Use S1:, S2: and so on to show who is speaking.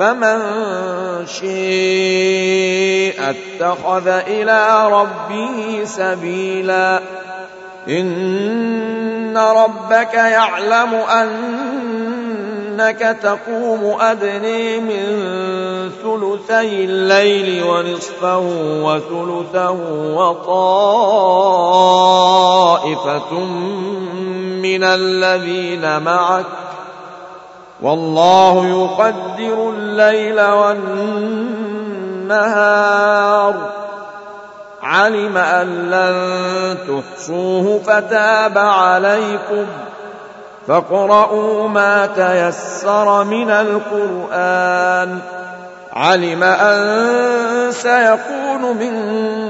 S1: فمن شيء اتخذ إلى ربه سبيلا. إن ربك يعلم أنك تقوم أدني من ثلثي الليل ونصفه وثلثه وطائفة من الذين معك والله يقدر الليل والنهار. علم أن لن تحصوه فتاب عليكم. فاقرؤوا ما تيسر من القرآن. علم أن سيكون منكم